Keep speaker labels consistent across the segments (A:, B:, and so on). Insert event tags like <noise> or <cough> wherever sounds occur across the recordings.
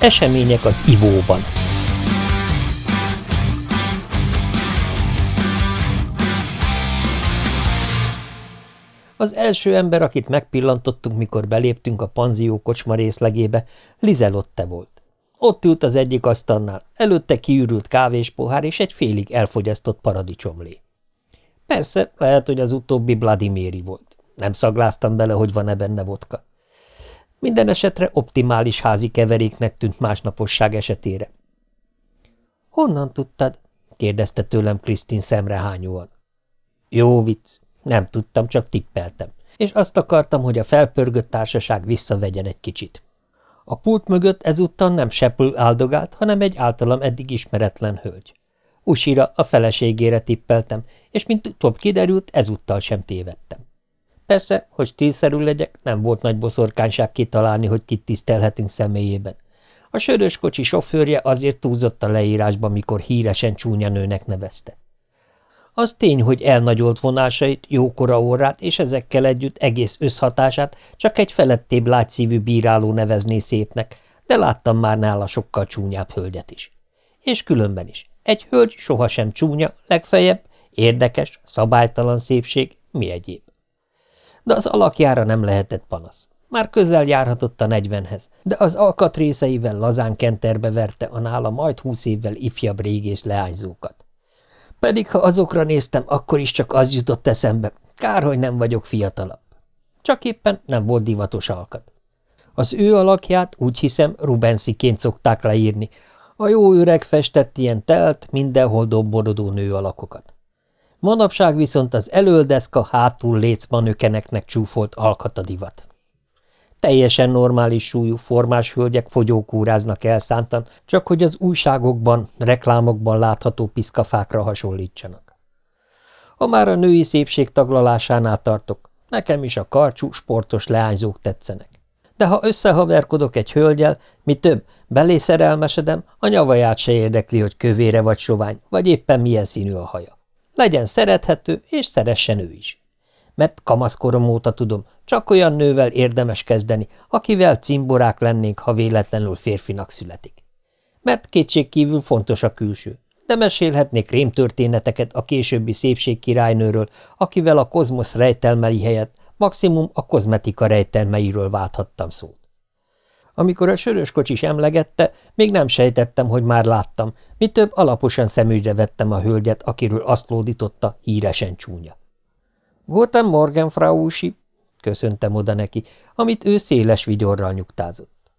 A: Események az ivóban Az első ember, akit megpillantottunk, mikor beléptünk a panzió kocsma részlegébe, Lizelotte volt. Ott ült az egyik asztalnál, előtte kiürült kávéspohár és egy félig elfogyasztott paradicsomlé. Persze, lehet, hogy az utóbbi Vladimiri volt. Nem szagláztam bele, hogy van-e benne vodka. Minden esetre optimális házi keveréknek tűnt másnaposság esetére. – Honnan tudtad? – kérdezte tőlem Krisztin szemrehányóan. – Jó vicc. Nem tudtam, csak tippeltem. És azt akartam, hogy a felpörgött társaság visszavegyen egy kicsit. A pult mögött ezúttal nem Sepül áldogált, hanem egy általam eddig ismeretlen hölgy. Usira, a feleségére tippeltem, és mint utóbb kiderült, ezúttal sem tévedtem. Persze, hogy stílszerű legyek, nem volt nagy boszorkányság kitalálni, hogy kit tisztelhetünk személyében. A sörös kocsi sofőrje azért túlzott a leírásba, mikor híresen csúnya nőnek nevezte. Az tény, hogy elnagyolt vonásait, jókora órát és ezekkel együtt egész összhatását csak egy felettébb lágyszívű bíráló nevezné szépnek, de láttam már nála sokkal csúnyább hölgyet is. És különben is. Egy hölgy sohasem csúnya, legfeljebb érdekes, szabálytalan szépség, mi egyéb. De az alakjára nem lehetett panasz. Már közel járhatott a negyvenhez, de az alkatrészeivel lazán kenterbe verte a nála majd húsz évvel ifjabb régész leányzókat. Pedig ha azokra néztem, akkor is csak az jutott eszembe, kár, hogy nem vagyok fiatalabb. Csak éppen nem volt divatos alkat. Az ő alakját úgy hiszem Rubensziként szokták leírni, a jó öreg festett ilyen telt, mindenhol dobborodó nő alakokat. Manapság viszont az elöldeszka hátul lécmanökeneknek csúfolt alkat a divat. Teljesen normális súlyú, formás hölgyek fogyókúráznak elszántan, csak hogy az újságokban, reklámokban látható piszkafákra hasonlítsanak. Ha már a női szépség taglalásánál tartok, nekem is a karcsú, sportos leányzók tetszenek. De ha összehaverkodok egy hölgyel, mi több, belé szerelmesedem, a nyavaját se érdekli, hogy kövére vagy sovány, vagy éppen milyen színű a haja. Legyen szerethető, és szeressen ő is mert kamaszkorom óta tudom, csak olyan nővel érdemes kezdeni, akivel cimborák lennénk, ha véletlenül férfinak születik. Mert kétségkívül fontos a külső, de mesélhetnék rémtörténeteket a későbbi szépségkirálynőről, akivel a kozmosz rejtelmei helyett maximum a kozmetika rejtelmeiről válthattam szót. Amikor a sörös kocsis emlegette, még nem sejtettem, hogy már láttam, mi több alaposan szemügyre vettem a hölgyet, akiről azt lódította, híresen csúnya. Guten Morgen, Frau köszöntem oda neki, amit ő széles vigyorral nyugtázott.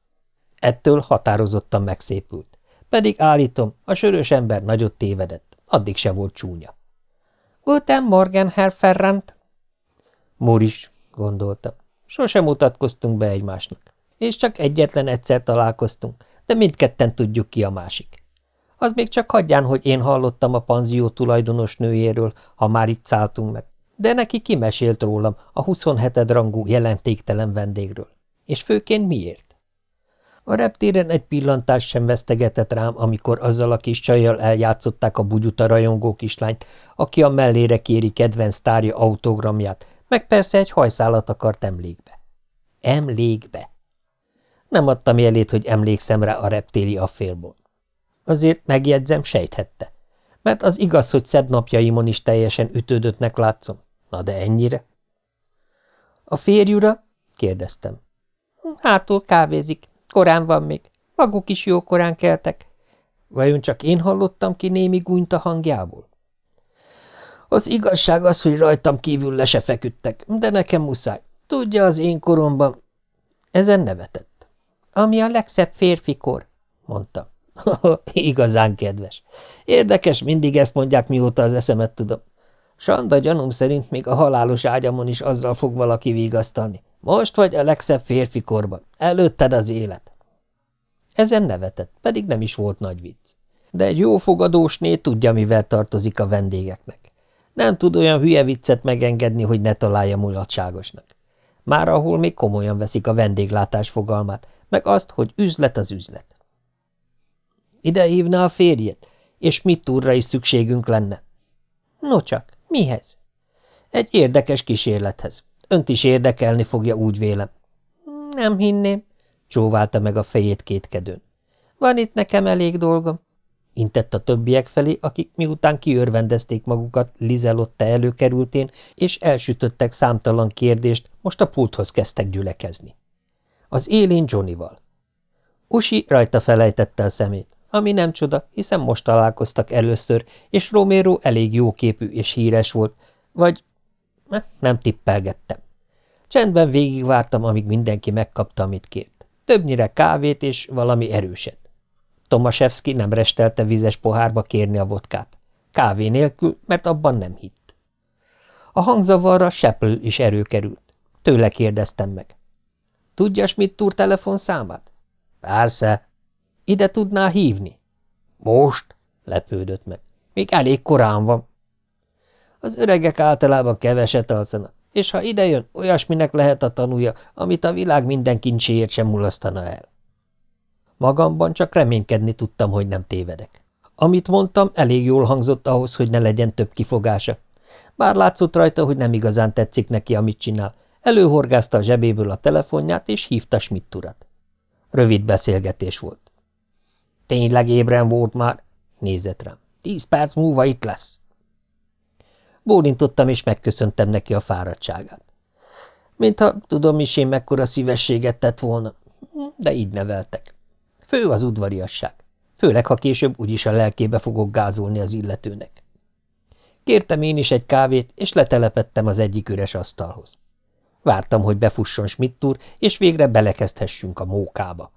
A: Ettől határozottan megszépült. Pedig állítom, a sörös ember nagyot tévedett, addig se volt csúnya. Guten Morgen, Herr Ferrand. Moris, gondoltam. Sosem mutatkoztunk be egymásnak. És csak egyetlen egyszer találkoztunk, de mindketten tudjuk ki a másik. Az még csak hagyján, hogy én hallottam a panzió tulajdonos nőjéről, ha már itt szálltunk meg de neki kimesélt rólam a 27. rangú jelentéktelen vendégről. És főként miért? A reptéren egy pillantást sem vesztegetett rám, amikor azzal a kis csajjal eljátszották a bugyuta rajongó kislányt, aki a mellére kéri kedvenc tárja autogramját, meg persze egy hajszálat akart emlékbe. Emlékbe. Nem adtam jelét, hogy emlékszem rá a reptéri affélból. Azért megjegyzem, sejthette. Mert az igaz, hogy szebb napjaimon is teljesen ütődöttnek látszom. Na de ennyire? A férjura? kérdeztem. Hátul kávézik. Korán van még. Maguk is jó korán keltek. Vajon csak én hallottam ki némi gúnyt a hangjából? Az igazság az, hogy rajtam kívül le se feküdtek, de nekem muszáj. Tudja, az én koromban... Ezen nevetett. Ami a legszebb férfikor, mondta. <laughs> Igazán kedves. Érdekes, mindig ezt mondják, mióta az eszemet tudom. Sanda gyanúm szerint még a halálos ágyamon is azzal fog valaki vigasztalni. Most vagy a legszebb férfi korban. Előtted az élet. Ezen nevetett, pedig nem is volt nagy vicc. De egy jó fogadósné tudja, mivel tartozik a vendégeknek. Nem tud olyan hülye viccet megengedni, hogy ne találja mulatságosnak. Már ahol még komolyan veszik a vendéglátás fogalmát, meg azt, hogy üzlet az üzlet. Ide hívna a férjét, és mit túrra is szükségünk lenne? No csak, Mihez? Egy érdekes kísérlethez. Önt is érdekelni fogja, úgy vélem. Nem hinném, csóválta meg a fejét kétkedőn. Van itt nekem elég dolgom, intett a többiek felé, akik miután kiörvendezték magukat Lizelotte előkerültén, és elsütöttek számtalan kérdést, most a pulthoz kezdtek gyülekezni. Az élén Johnnyval. Usi rajta felejtette a szemét, ami nem csoda, hiszen most találkoztak először, és Romero elég jóképű és híres volt, vagy nem tippelgettem. Csendben végigvártam, amíg mindenki megkapta, amit kért. Többnyire kávét és valami erőset. Tomaszewski nem restelte vizes pohárba kérni a vodkát. Kávé nélkül, mert abban nem hitt. A hangzavarra Seppel is erőkerült. Tőle kérdeztem meg. Tudja Schmidt telefonszámát? Persze. Ide tudná hívni? Most? lepődött meg. Még elég korán van. Az öregek általában keveset alszanak, és ha idejön, olyasminek lehet a tanúja, amit a világ minden kincséért sem mulasztana el. Magamban csak reménykedni tudtam, hogy nem tévedek. Amit mondtam, elég jól hangzott ahhoz, hogy ne legyen több kifogása. Bár látszott rajta, hogy nem igazán tetszik neki, amit csinál. Előhorgázta a zsebéből a telefonját, és hívta Schmidt urat. Rövid beszélgetés volt. Tényleg ébren volt már? Nézett rám. Tíz perc múlva itt lesz. Bólintottam, és megköszöntem neki a fáradtságát. Mintha tudom is én mekkora szívességet tett volna, de így neveltek. Fő az udvariasság, főleg, ha később úgyis a lelkébe fogok gázolni az illetőnek. Kértem én is egy kávét, és letelepettem az egyik üres asztalhoz. Vártam, hogy befusson Schmidt úr, és végre belekezdhessünk a mókába.